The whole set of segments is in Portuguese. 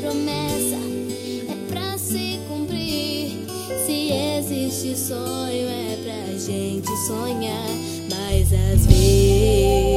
promessa é pra se cumprir. Se existe sonho, é pra gente sonhar. Mas às vezes.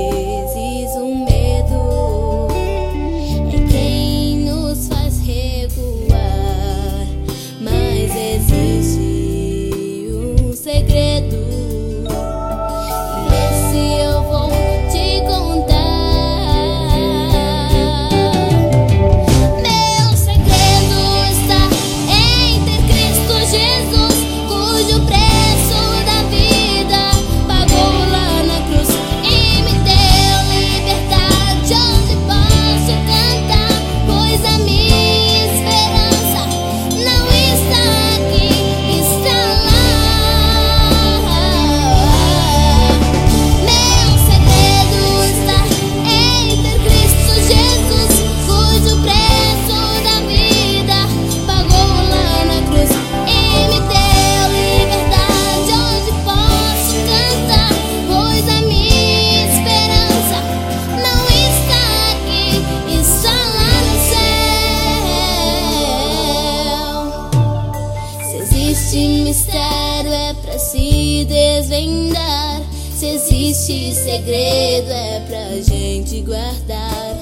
mistério é para se desvendar. Se existe segredo é pra gente guardar.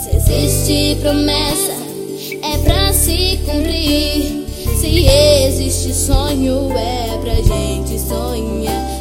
Se existe promessa é pra se cumprir. Se existe sonho é pra gente sonhar.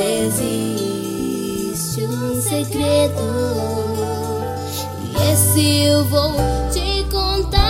Existe um segredo e esse eu vou te contar.